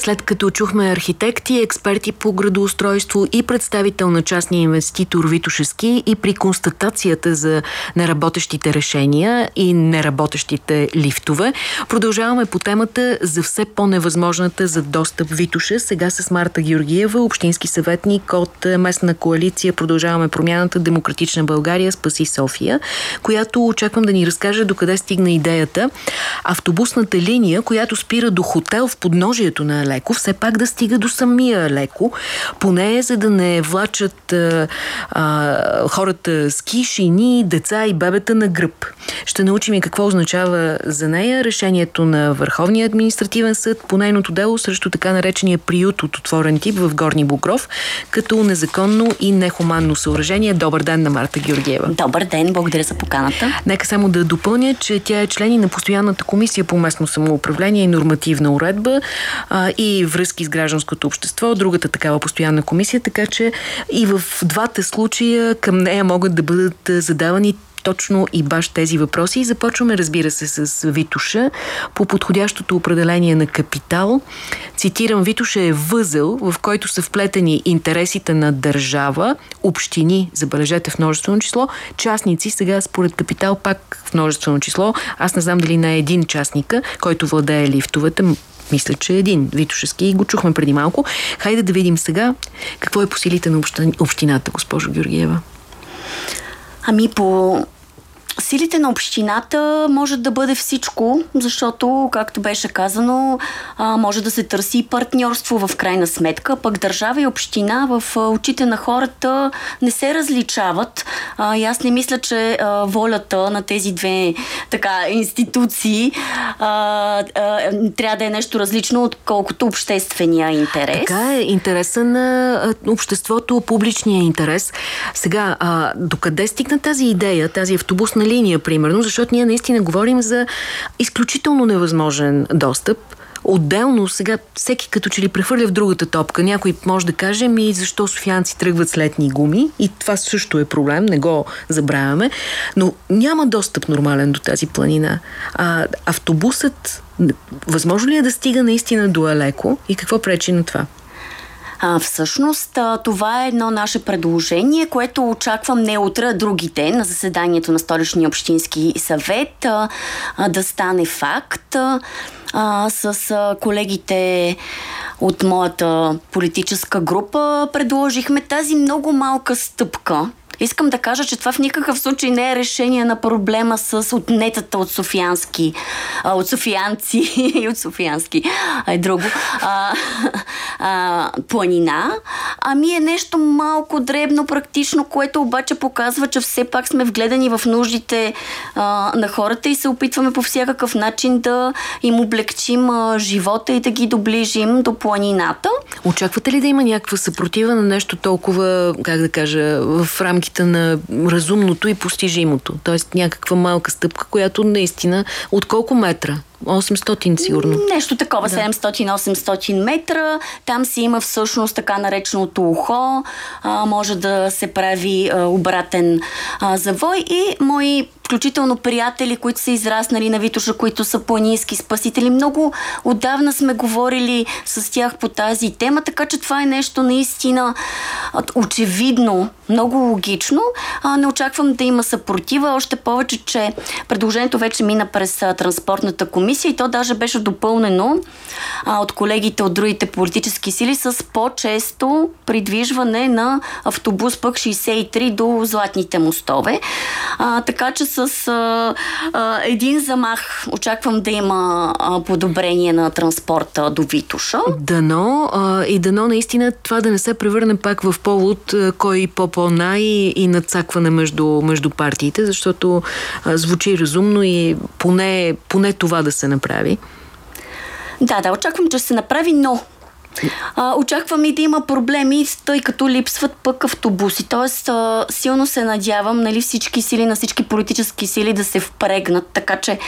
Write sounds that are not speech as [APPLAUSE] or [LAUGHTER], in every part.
След като чухме архитекти, експерти по градоустройство и представител на частния инвеститор Витошески и при констатацията за неработещите решения и неработещите лифтове, продължаваме по темата за все по-невъзможната за достъп Витоша. Сега с Марта Георгиева, общински съветник от местна коалиция Продължаваме промяната Демократична България Спаси София, която очаквам да ни разкаже докъде стигна идеята автобусната линия, която спира до хотел в подножието на Леко, все пак да стига до самия Леко, поне за да не влачат а, а, хората ски, шини, деца и бебета на гръб. Ще научим и какво означава за нея решението на Върховния административен съд по нейното дело срещу така наречения приют от отворен тип в Горни Бугров, като незаконно и нехуманно съоръжение. Добър ден на Марта Георгиева. Добър ден, благодаря за поканата. Нека само да допълня, че тя е член и на постоянната комисия по местно самоуправление и нормативна уредба а, и връзки с гражданското общество, другата такава постоянна комисия, така че и в двата случая към нея могат да бъдат задавани точно и баш тези въпроси. И започваме, разбира се, с Витуша по подходящото определение на капитал. Цитирам, Витуша е възел, в който са вплетени интересите на държава, общини, забележете в множествено число, частници, сега според капитал пак в множествено число. Аз не знам дали не е един частника, който владее лифтовете, мисля, че един Витошески и го чухме преди малко. Хайде да видим сега какво е по силите на общината, госпожо Георгиева. Ами по Силите на общината може да бъде всичко, защото, както беше казано, може да се търси партньорство в крайна сметка, пък държава и община в очите на хората не се различават. И аз не мисля, че волята на тези две така, институции трябва да е нещо различно, отколкото обществения интерес. Така е, интереса на обществото, публичния интерес. Сега, докъде стигна тази идея, тази автобусна линия, примерно, защото ние наистина говорим за изключително невъзможен достъп. Отделно сега всеки като че ли прехвърля в другата топка. Някой може да каже ми защо софианци тръгват с летни гуми и това също е проблем, не го забравяме, но няма достъп нормален до тази планина. А автобусът възможно ли е да стига наистина до Алеко и какво пречи на това? А, всъщност това е едно наше предложение, което очаквам не утре, а другите на заседанието на Столичния общински съвет а, а, да стане факт. А, с а, колегите от моята политическа група предложихме тази много малка стъпка Искам да кажа, че това в никакъв случай не е решение на проблема с отнетата от софиянски, а, от софиянци [LAUGHS] и от софиянски, а е друго, а, [LAUGHS] а, планина, ами е нещо малко дребно, практично, което обаче показва, че все пак сме вгледани в нуждите а, на хората и се опитваме по всякакъв начин да им облегчим а, живота и да ги доближим до планината. Очаквате ли да има някаква съпротива на нещо толкова, как да кажа, в рамките рамките на разумното и постижимото. Тоест някаква малка стъпка, която наистина от колко метра? 800 сигурно. Нещо такова, да. 700-800 метра. Там си има всъщност така нареченото ухо. А, може да се прави а, обратен а, завой и мои включително приятели, които са израснали на Витоша, които са планински спасители. Много отдавна сме говорили с тях по тази тема, така че това е нещо наистина очевидно, много логично. А, не очаквам да има съпротива, още повече, че предложението вече мина през транспортната комисия и то даже беше допълнено а, от колегите от другите политически сили с по-често придвижване на автобус пък 63 до Златните мостове. А, така че с а, а, един замах очаквам да има а, подобрение на транспорта до Витуша. Дано а, и дано наистина това да не се превърне пак в повод кой по-по-най и надцакване между, между партиите, защото а, звучи разумно и поне, поне това да се направи. Да, да, очаквам, че се направи, но а, очаквам и да има проблеми, тъй като липсват пък автобуси. Тоест, а, силно се надявам нали, всички сили на всички политически сили да се впрегнат, така че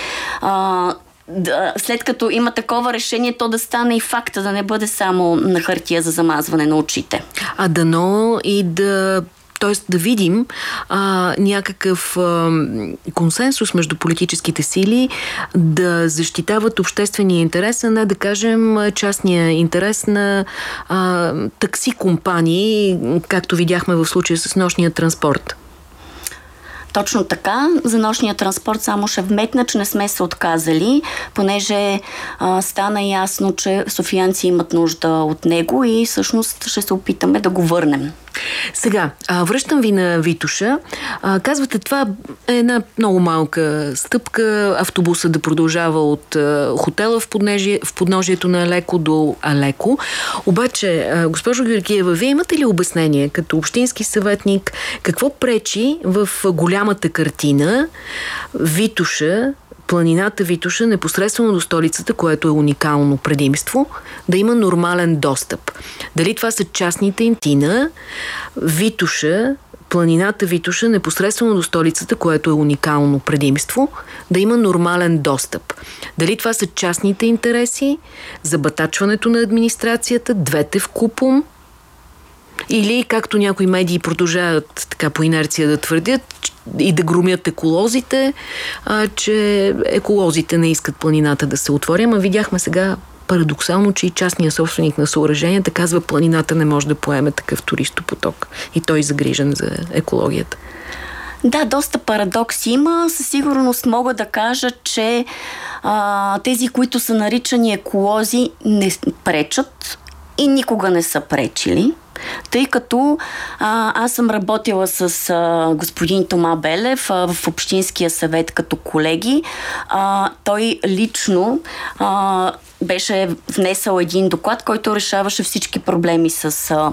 а, да, след като има такова решение, то да стане и факта, да не бъде само на хартия за замазване на очите. А дано и да т.е. да видим а, някакъв а, консенсус между политическите сили да защитават обществения интерес, а не да кажем частния интерес на а, такси компании, както видяхме в случая с нощния транспорт. Точно така. За нощния транспорт само ще вметна, че не сме се отказали, понеже а, стана ясно, че софиянци имат нужда от него и всъщност ще се опитаме да го върнем. Сега, а, връщам ви на Витуша. А, казвате, това е една много малка стъпка. Автобуса да продължава от а, хотела в, поднежие, в подножието на Алеко до Алеко. Обаче, а, госпожо Георгиева, вие имате ли обяснение като общински съветник какво пречи в голямата картина Витуша планината Витуша, непосредствено до столицата, което е уникално предимство, да има нормален достъп. Дали това са частните интина, Витуша, планината Витуша, непосредствено до столицата, което е уникално предимство, да има нормален достъп. Дали това са частните интереси, забатачването на администрацията, двете в купум, или, както някои медии продължават така по инерция да твърдят, и да громят еколозите, а, че еколозите не искат планината да се отвори. Ама видяхме сега парадоксално, че и частният собственик на съоръженията казва планината не може да поеме такъв туристопоток. И той е загрижен за екологията. Да, доста парадокси има. Със сигурност мога да кажа, че а, тези, които са наричани еколози, не пречат и никога не са пречили тъй като а, аз съм работила с а, господин Тома Белев а, в Общинския съвет като колеги. А, той лично а, беше внесъл един доклад, който решаваше всички проблеми с... А,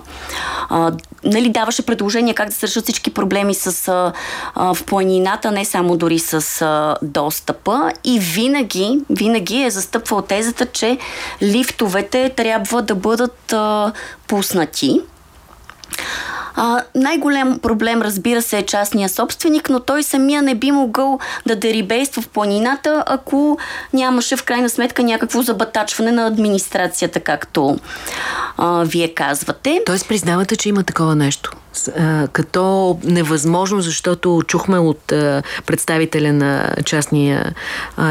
а, нали, даваше предложения как да се решат всички проблеми с, а, а, в планината, не само дори с а, достъпа. И винаги, винаги е застъпвал тезата, че лифтовете трябва да бъдат а, пуснати. А, най-голям проблем, разбира се, е частния собственик, но той самия не би могъл да дерибейства в планината, ако нямаше в крайна сметка някакво забатачване на администрацията, както а, вие казвате. Тоест признавате, че има такова нещо? Като невъзможно, защото чухме от представителя на частния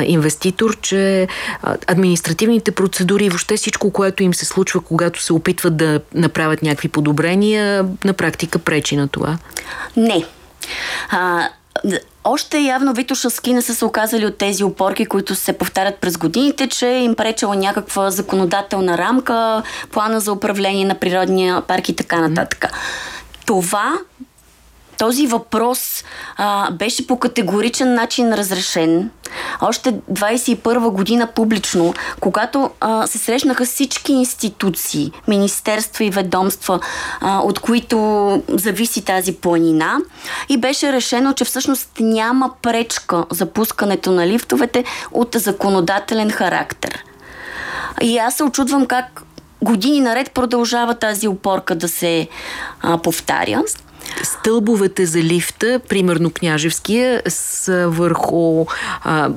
инвеститор, че административните процедури и въобще всичко, което им се случва, когато се опитват да направят някакви подобрения, на практика пречи на това? Не. А, още явно Витошаски не са се оказали от тези опорки, които се повтарят през годините, че им пречела някаква законодателна рамка, плана за управление на природния парк и така нататък. Mm това този въпрос а, беше по категоричен начин разрешен. Още 21 година публично, когато а, се срещнаха всички институции, министерства и ведомства, а, от които зависи тази планина и беше решено, че всъщност няма пречка за пускането на лифтовете от законодателен характер. И аз се очудвам как години наред продължава тази опорка да се а, повтаря. Стълбовете за лифта, примерно Княжевския, са върху... А,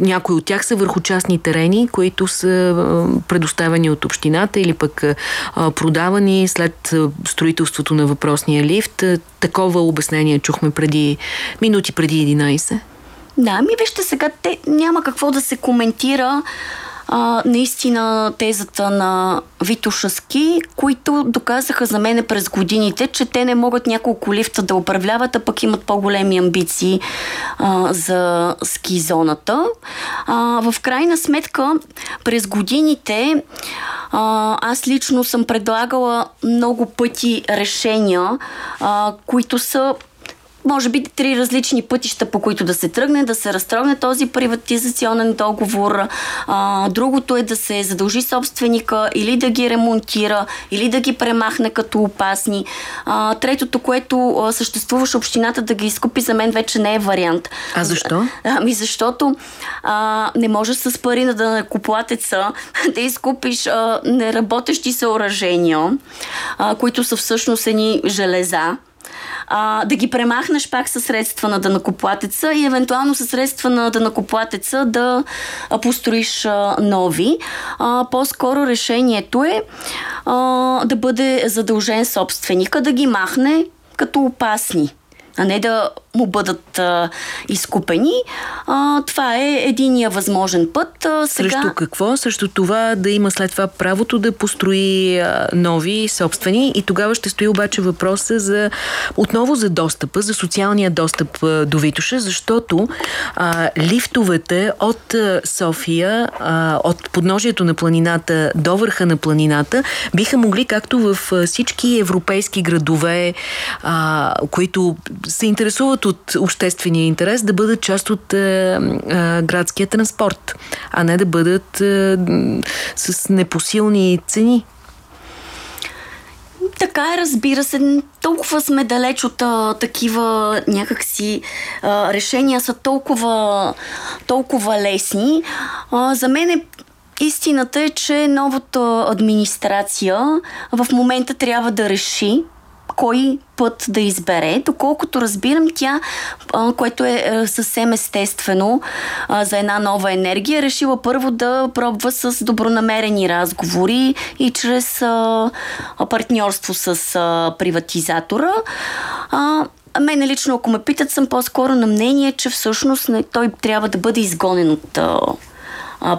някои от тях са върху частни терени, които са а, предоставени от общината или пък а, продавани след строителството на въпросния лифт. Такова обяснение чухме преди минути преди 11. Да, ми вижте сега, те няма какво да се коментира а, наистина тезата на Витошаски, които доказаха за мене през годините, че те не могат няколко лифта да управляват, а пък имат по-големи амбиции а, за ски зоната. А, в крайна сметка, през годините а, аз лично съм предлагала много пъти решения, а, които са може би три различни пътища, по които да се тръгне, да се разтрогне този приватизационен договор. А, другото е да се задължи собственика или да ги ремонтира, или да ги премахне като опасни. А, третото, което а, съществуваше общината да ги изкупи, за мен вече не е вариант. А защо? Ами защото а, не можеш с пари на данъкоплатеца [LAUGHS] да изкупиш а, неработещи съоръжения, а, които са всъщност едни железа а, да ги премахнеш пак със средства на дънакоплатеца и евентуално със средства на дънакоплатеца да построиш а, нови. А, по-скоро решението е а, да бъде задължен собственика да ги махне като опасни а не да му бъдат а, изкупени. А, това е единия възможен път. А, сега... Срещу какво? Срещу това да има след това правото да построи а, нови собствени и тогава ще стои обаче въпроса за отново за достъпа, за социалния достъп а, до Витоша, защото а, лифтовете от София, а, от подножието на планината до върха на планината, биха могли, както в всички европейски градове, а, които се интересуват от обществения интерес, да бъдат част от е, е, градския транспорт, а не да бъдат е, с непосилни цени. Така е, разбира се, толкова сме далеч от а, такива някакси а, решения са толкова, толкова лесни. А, за мен е Истината е, че новата администрация в момента трябва да реши кой път да избере. Доколкото разбирам, тя, което е, е съвсем естествено за една нова енергия, решила първо да пробва с добронамерени разговори и чрез партньорство с приватизатора. Мене лично, ако ме питат, съм по-скоро на мнение, че всъщност той трябва да бъде изгонен от а,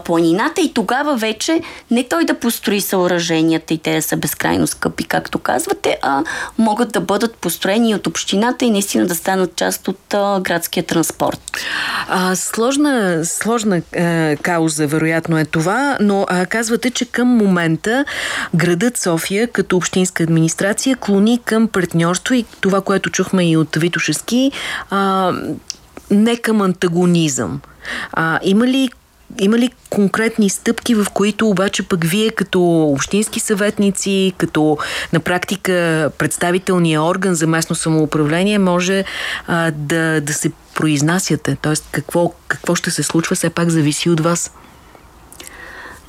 планината и тогава вече не той да построи съоръженията и те да са безкрайно скъпи, както казвате, а могат да бъдат построени от общината и наистина да станат част от а, градския транспорт. А, сложна сложна а, кауза, вероятно е това, но а, казвате, че към момента градът София като общинска администрация клони към партньорство и това, което чухме и от Витошески, а, не към антагонизъм. А, има ли има ли конкретни стъпки, в които обаче пък вие като общински съветници, като на практика представителния орган за местно самоуправление може а, да, да се произнасяте? Тоест какво, какво ще се случва, все пак зависи от вас.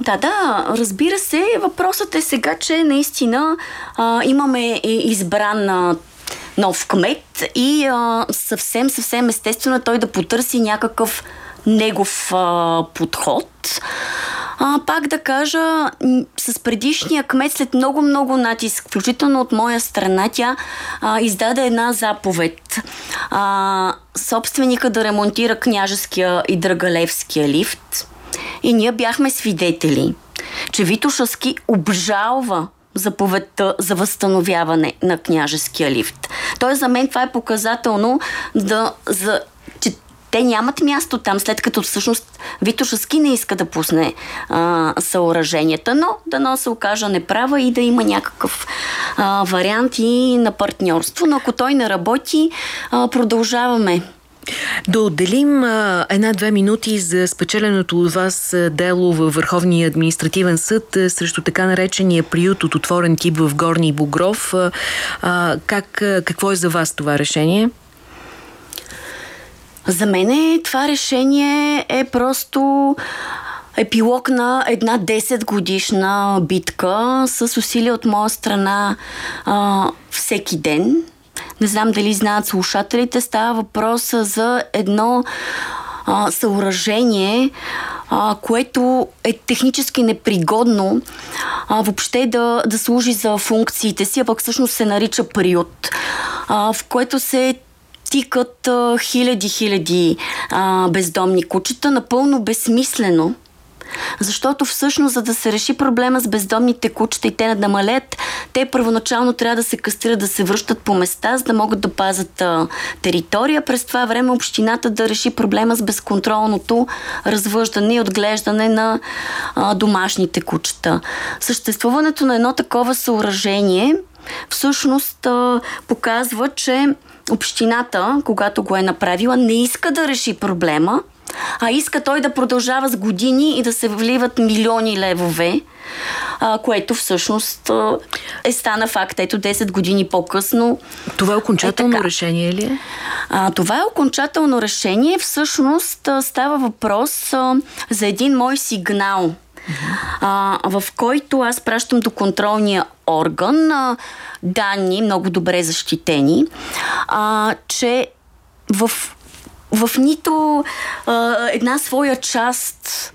Да, да, разбира се. Въпросът е сега, че наистина а, имаме избран а, нов кмет и а, съвсем, съвсем естествено той да потърси някакъв негов а, подход. А, пак да кажа, с предишния кмет, след много-много натиск, включително от моя страна, тя а, издаде една заповед. А, собственика да ремонтира княжеския и Драгалевския лифт. И ние бяхме свидетели, че Витошаски обжалва заповедта за възстановяване на княжеския лифт. Тоест за мен това е показателно да, за, те нямат място там, след като всъщност Витошаски не иска да пусне а, съоръженията, но дано се окажа неправа и да има някакъв а, вариант и на партньорство. Но ако той не работи, а, продължаваме да отделим една-две минути за спечеленото от вас дело във Върховния административен съд срещу така наречения приют от отворен тип в Горни Бугров. А, как, какво е за вас това решение? За мен това решение е просто епилог на една 10 годишна битка с усилия от моя страна а, всеки ден. Не знам дали знаят слушателите, става въпрос за едно а, съоръжение, а, което е технически непригодно а, въобще да, да служи за функциите си, а пък всъщност се нарича приют, а, в което се тикат хиляди-хиляди бездомни кучета, напълно безсмислено. Защото всъщност, за да се реши проблема с бездомните кучета и те да намалят, те първоначално трябва да се кастрират, да се връщат по места, за да могат да пазят а, територия. През това време общината да реши проблема с безконтролното развъждане и отглеждане на а, домашните кучета. Съществуването на едно такова съоръжение всъщност а, показва, че общината, когато го е направила, не иска да реши проблема, а иска той да продължава с години и да се вливат милиони левове, а, което всъщност а, е стана факт. Ето 10 години по-късно. Това е окончателно е решение ли е? А, това е окончателно решение. Всъщност а, става въпрос а, за един мой сигнал – а, в който аз пращам до контролния орган а, данни, много добре защитени, а, че в в нито а, една своя част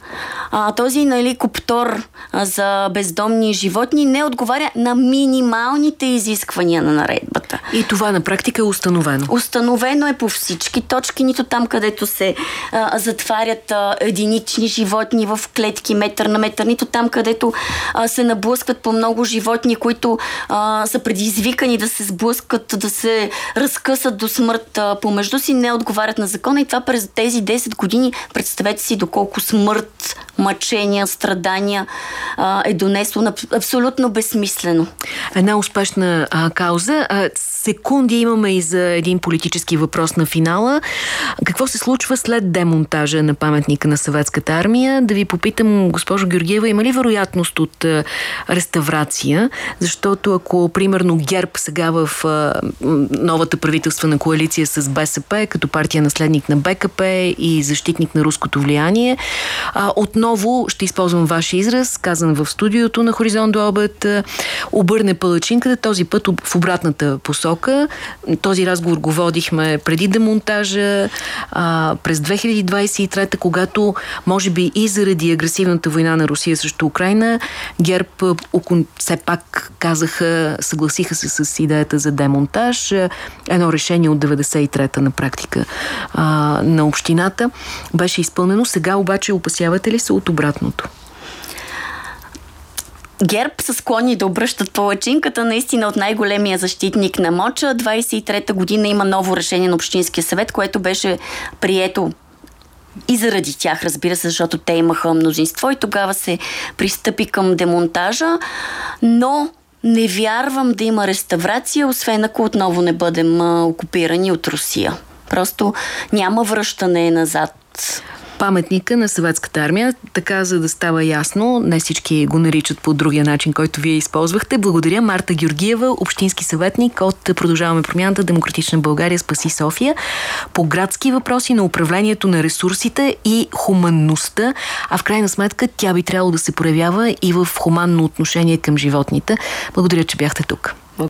а, този нали, коптор а, за бездомни животни не отговаря на минималните изисквания на наредбата. И това на практика е установено? Установено е по всички точки, нито там, където се а, затварят а, единични животни в клетки метър на метър, нито там, където а, се наблъскват по много животни, които а, са предизвикани да се сблъскат, да се разкъсат до смърт а, помежду си, не отговарят на закона и това през тези 10 години, представете си доколко смърт, мъчения, страдания а, е донесло на абсолютно безсмислено. Една успешна а, кауза. А, секунди имаме и за един политически въпрос на финала. Какво се случва след демонтажа на паметника на съветската армия? Да ви попитам, госпожо Георгиева, има ли вероятност от а, реставрация? Защото ако, примерно, ГЕРБ сега в а, новата правителствена коалиция с БСП, като партия наследник на БКП и защитник на руското влияние, а, отново ще използвам ваш израз, казан в студиото на Хоризонт до обед, обърне палачинката, този път в обратната посока. Този разговор го водихме преди демонтажа, а, през 2023, когато може би и заради агресивната война на Русия срещу Украина, ГЕРБ все пак казаха, съгласиха се с идеята за демонтаж. Едно решение от 93-та на практика а, на общината беше изпълнено. Сега обаче опасявате ли се от обратното? ГЕРБ са склонни да обръщат палачинката наистина от най-големия защитник на Моча. 23-та година има ново решение на Общинския съвет, което беше прието и заради тях, разбира се, защото те имаха мнозинство и тогава се пристъпи към демонтажа, но не вярвам да има реставрация, освен ако отново не бъдем окупирани от Русия. Просто няма връщане назад паметника на съветската армия. Така, за да става ясно, не всички го наричат по другия начин, който вие използвахте. Благодаря Марта Георгиева, общински съветник от Продължаваме промяната Демократична България Спаси София по градски въпроси на управлението на ресурсите и хуманността, а в крайна сметка тя би трябвало да се проявява и в хуманно отношение към животните. Благодаря, че бяхте тук.